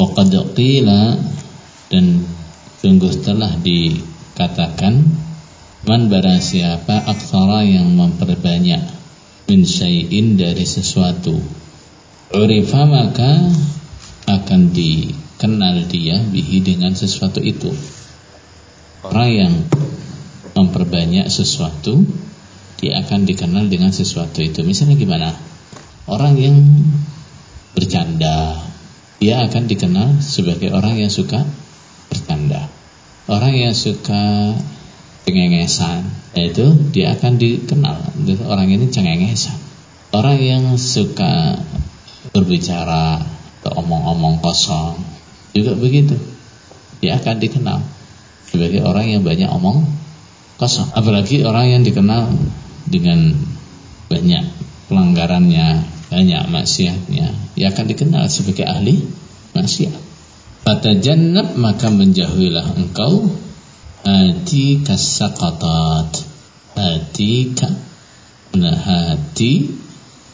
Waqad dan sungguh telah dikatakan man barang siapa aksara yang memperbanyak min dari sesuatu urifa maka akan dikenal dia bihi dengan sesuatu itu. Orang yang memperbanyak sesuatu dia akan dikenal dengan sesuatu itu. Misalnya gimana? Orang yang bercanda dia akan dikenal sebagai orang yang suka bercanda. Orang yang suka cengengesan, yaitu dia akan dikenal orang ini cengengesan. Orang yang suka berbicara atau omong-omong kosong juga begitu. Dia akan dikenal sebagai orang yang banyak omong kosong. Apalagi orang yang dikenal dengan banyak pelanggarannya, banyak maksiatnya, ia akan dikenal sebagai ahli maksiat. Fatajannab maka menjauhilah engkau hati kasaqatat. Hati ka nah hati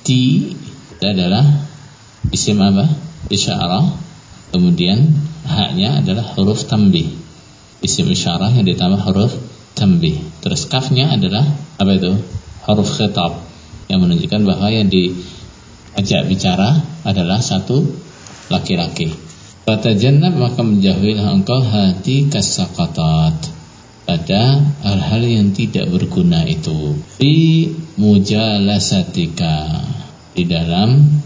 ti adalah isim apa? Isyarah. Kemudian haknya adalah huruf tambih. Isim isyarah yang ditambah huruf tambih. Terus kafnya adalah apa itu? Huruf khitab yang menunjukkan bahwa yang di ajak bicara adalah satu laki-laki. Fatajannab maka menjauhilah engkau hati kasakatat pada hal-hal yang tidak berguna itu. Fi mujalasatika di dalam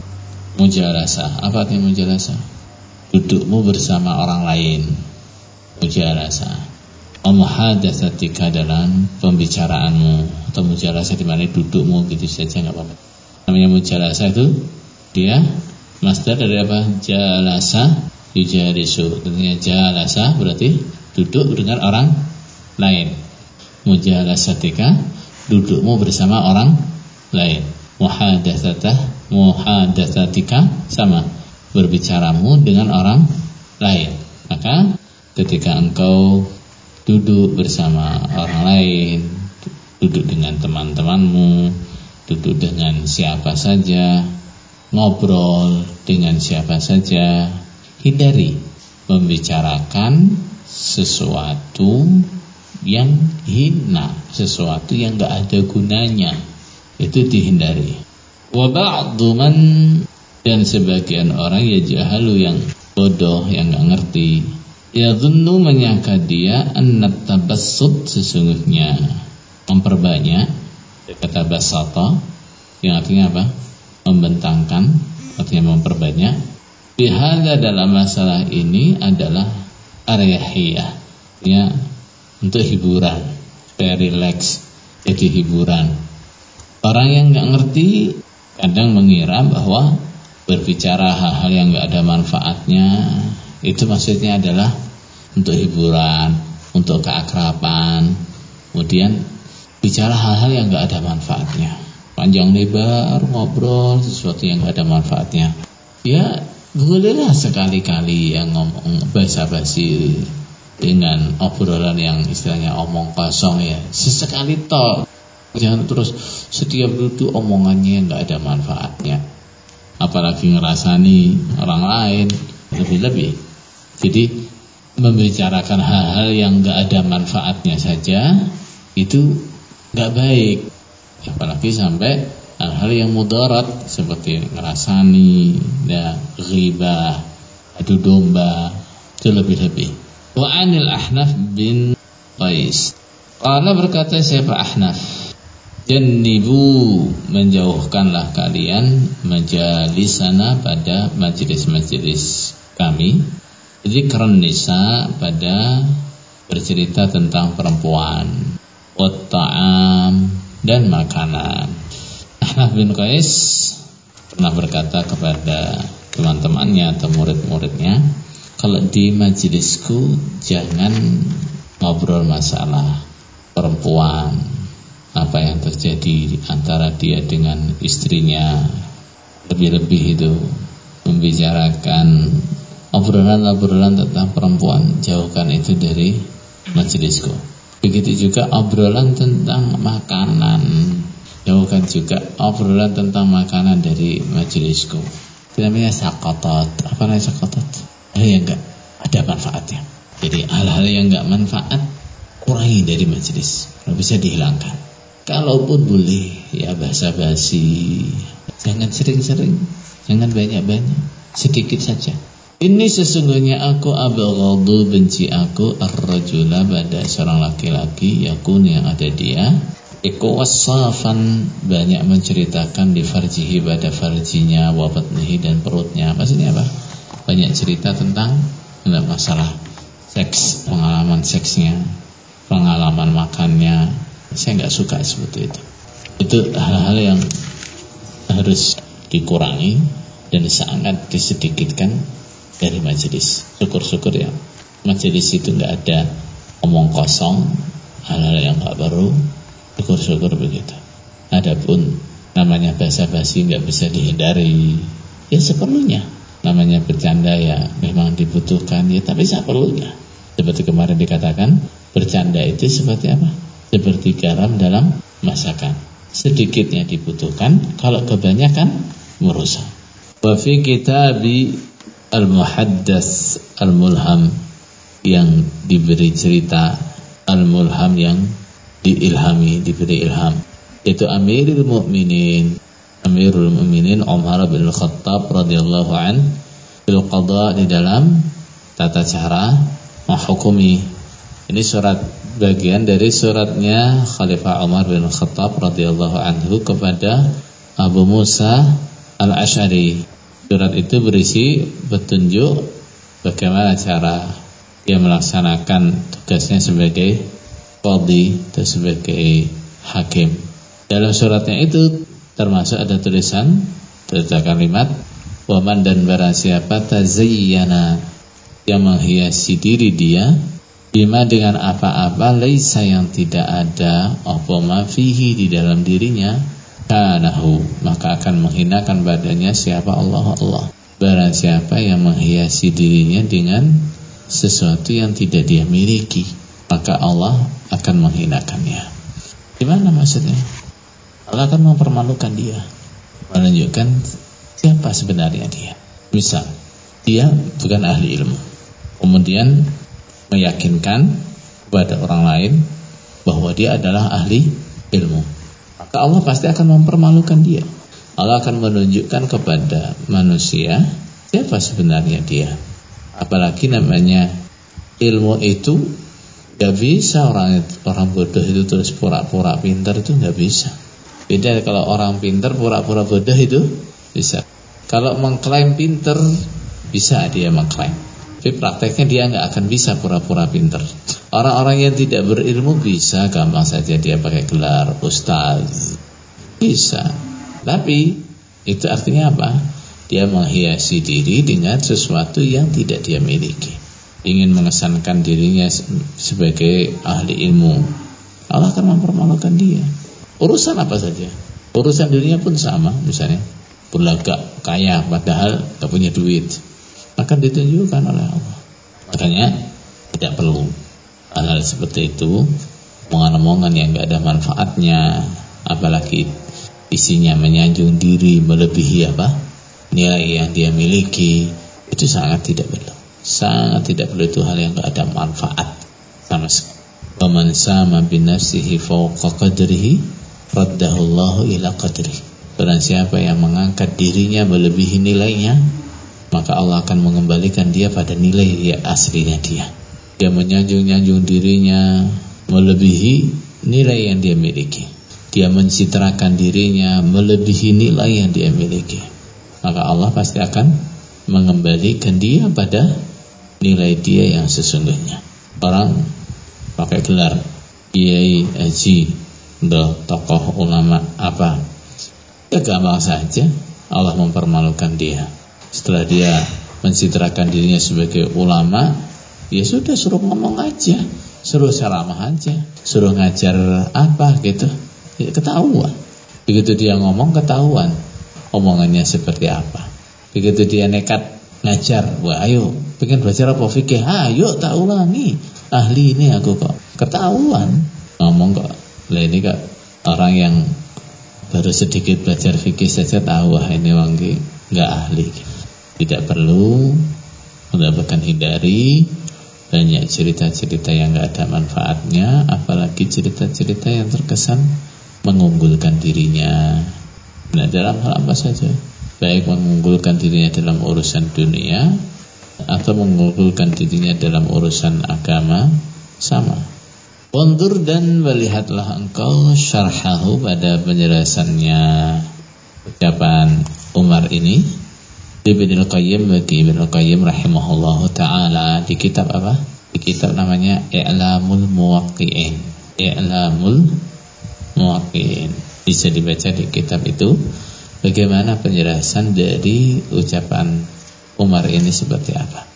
mujalasah. Apa artinya mujalasah? Dudukmu bersama orang lain. Mujalasah. Muhadatsatika dalam pembicaraanmu atau mujalasah di mana dudukmu gitu saja nggak apa-apa namanya mujalasa itu dia masdar dari apa? Jalasa yujalisu. Tentunya jalasa berarti duduk dengan orang lain. Mujalasatika dudukmu bersama orang lain. Muhadatsatah muhadatsatika sama berbicaramu dengan orang lain. Maka ketika engkau duduk bersama orang lain, duduk dengan teman-temanmu, duduk dengan siapa saja, ngobrol dengan siapa saja, hindari membicarakan sesuatu yang hina, sesuatu yang gak ada gunanya. Itu dihindari. Wa dan sebagian orang ya jahalu yang bodoh yang gak ngerti ya dhunnu menyangka dia annat tabassut sesungguhnya memperbanyak kata basata yang artinya apa? Membentangkan, artinya memperbanyak. Bihada dalam masalah ini adalah ariyahiyah, ya untuk hiburan, very relax, jadi hiburan. Orang yang nggak ngerti kadang mengira bahwa berbicara hal-hal yang nggak ada manfaatnya itu maksudnya adalah untuk hiburan, untuk keakraban, kemudian bicara hal-hal yang nggak ada manfaatnya panjang lebar ngobrol sesuatu yang ada manfaatnya. Ya bolehlah sekali-kali yang ngomong basa-basi dengan obrolan yang istilahnya omong kosong ya. Sesekali toh jangan terus setiap duduk omongannya nggak ada manfaatnya. Apalagi ngerasani orang lain lebih-lebih. Jadi membicarakan hal-hal yang nggak ada manfaatnya saja itu nggak baik apalagi sampai hal-hal yang mudarat seperti ngerasani ya ghibah adu domba itu lebih-lebih. Wa anil ahnaf bin qais. Qala berkata siapa ahnaf Jannibu menjauhkanlah kalian majalisana pada majelis-majelis kami. Zikran nisa pada bercerita tentang perempuan. Watta'am dan makanan. Ahnaf bin Qais pernah berkata kepada teman-temannya atau murid-muridnya, kalau di majelisku jangan ngobrol masalah perempuan, apa yang terjadi antara dia dengan istrinya, lebih-lebih itu membicarakan obrolan-obrolan tentang perempuan, jauhkan itu dari majelisku. Begitu juga obrolan tentang makanan. Jauhkan juga obrolan tentang makanan dari majelisku. Namanya sakotot. Apa namanya sakotot? hal-hal yang enggak ada manfaatnya. Jadi hal-hal yang enggak manfaat kurangi dari majelis. Kalau bisa dihilangkan. Kalaupun boleh ya basa-basi. Jangan sering-sering, jangan banyak-banyak, sedikit saja. Ini sesungguhnya aku abghadu benci aku ar-rajula pada seorang laki-laki yakun yang ada dia Iku wasafan banyak menceritakan di farjihi pada farjinya, wabatnihi dan perutnya. Maksudnya apa? Banyak cerita tentang masalah seks, pengalaman seksnya, pengalaman makannya. Saya nggak suka seperti itu. Itu hal-hal yang harus dikurangi dan sangat disedikitkan dari majelis. Syukur-syukur ya majelis itu nggak ada omong kosong, hal-hal yang nggak baru Syukur-syukur begitu. Adapun namanya basa-basi nggak bisa dihindari. Ya seperlunya. Namanya bercanda ya memang dibutuhkan ya tapi seperlunya. Seperti kemarin dikatakan, bercanda itu seperti apa? Seperti garam dalam masakan. Sedikitnya dibutuhkan, kalau kebanyakan merusak. Wa fi kitabi al-muhaddas al-mulham yang diberi cerita al-mulham yang diilhami, diberi ilham. Itu Amirul Mukminin, Amirul Mukminin Umar bin Khattab radhiyallahu an bil qada di dalam tata cara menghukumi. Ini surat bagian dari suratnya Khalifah Umar bin Khattab radhiyallahu anhu kepada Abu Musa Al-Asy'ari. Surat itu berisi petunjuk bagaimana cara dia melaksanakan tugasnya sebagai qadhi atau sebagai hakim. Dalam suratnya itu termasuk ada tulisan ada kalimat waman dan barang siapa tazayyana yang menghiasi diri dia bima dengan apa-apa laisa yang tidak ada apa ma fihi di dalam dirinya kanahu maka akan menghinakan badannya siapa Allah Allah barang siapa yang menghiasi dirinya dengan sesuatu yang tidak dia miliki maka Allah akan menghinakannya. Gimana maksudnya? Allah akan mempermalukan dia, menunjukkan siapa sebenarnya dia. Misal, dia bukan ahli ilmu, kemudian meyakinkan kepada orang lain bahwa dia adalah ahli ilmu. Maka Allah pasti akan mempermalukan dia. Allah akan menunjukkan kepada manusia siapa sebenarnya dia. Apalagi namanya ilmu itu Gak bisa orang orang bodoh itu terus pura-pura pintar itu gak bisa. Beda kalau orang pintar pura-pura bodoh itu bisa. Kalau mengklaim pintar bisa dia mengklaim. Tapi prakteknya dia nggak akan bisa pura-pura pintar. Orang-orang yang tidak berilmu bisa gampang saja dia pakai gelar ustaz. Bisa. Tapi itu artinya apa? Dia menghiasi diri dengan sesuatu yang tidak dia miliki ingin mengesankan dirinya sebagai ahli ilmu, Allah akan mempermalukan dia. Urusan apa saja, urusan dirinya pun sama, misalnya berlagak kaya padahal tak punya duit, akan ditunjukkan oleh Allah. Makanya tidak perlu hal-hal seperti itu, omongan-omongan yang tidak ada manfaatnya, apalagi isinya menyanjung diri melebihi apa nilai yang dia miliki, itu sangat tidak perlu. Sangat tidak perlu itu hal yang tidak ada manfaat sama sekali. Waman sama binafsihi fawqa qadrihi raddahullahu ila qadrihi. Barang siapa yang mengangkat dirinya melebihi nilainya, maka Allah akan mengembalikan dia pada nilai yang aslinya dia. Dia menyanjung-nyanjung dirinya melebihi nilai yang dia miliki. Dia mencitrakan dirinya melebihi nilai yang dia miliki. Maka Allah pasti akan mengembalikan dia pada nilai dia yang sesungguhnya. Orang pakai gelar kiai, haji, tokoh ulama apa? Ya gampang saja Allah mempermalukan dia. Setelah dia mencitrakan dirinya sebagai ulama, ya sudah suruh ngomong aja, suruh ceramah aja, suruh ngajar apa gitu. Ya ketahuan. Begitu dia ngomong ketahuan omongannya seperti apa. Begitu dia nekat ngajar, wah ayo pengen belajar apa fikih? Ayo tak ulangi. Ahli ini aku kok. Ketahuan ngomong kok. Lah ini kok orang yang baru sedikit belajar fikih saja tahu wah ini wangi nggak ahli tidak perlu mendapatkan hindari banyak cerita-cerita yang gak ada manfaatnya apalagi cerita-cerita yang terkesan mengunggulkan dirinya. Nah dalam hal apa saja? Baik mengunggulkan dirinya dalam urusan dunia atau mengunggulkan dirinya dalam urusan agama sama. Undur dan melihatlah engkau syarhahu pada penjelasannya. Ucapan Umar ini Ibnu Qayyim bagi Ibnu Qayyim rahimahullahu taala di kitab apa? Di kitab namanya I'lamul Muwaqqi'in. I'lamul Muwaqqi'in. Bisa dibaca di kitab itu bagaimana penjelasan dari ucapan Umar ini seperti apa.